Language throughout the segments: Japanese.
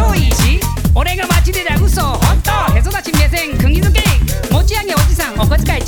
超いいし俺が街でだ嘘本当へそ出し目線釘付け持ち上げおじさんお小遣い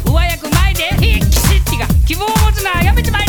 上役前で筆が希望を持つのはやめちまえ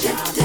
Get down.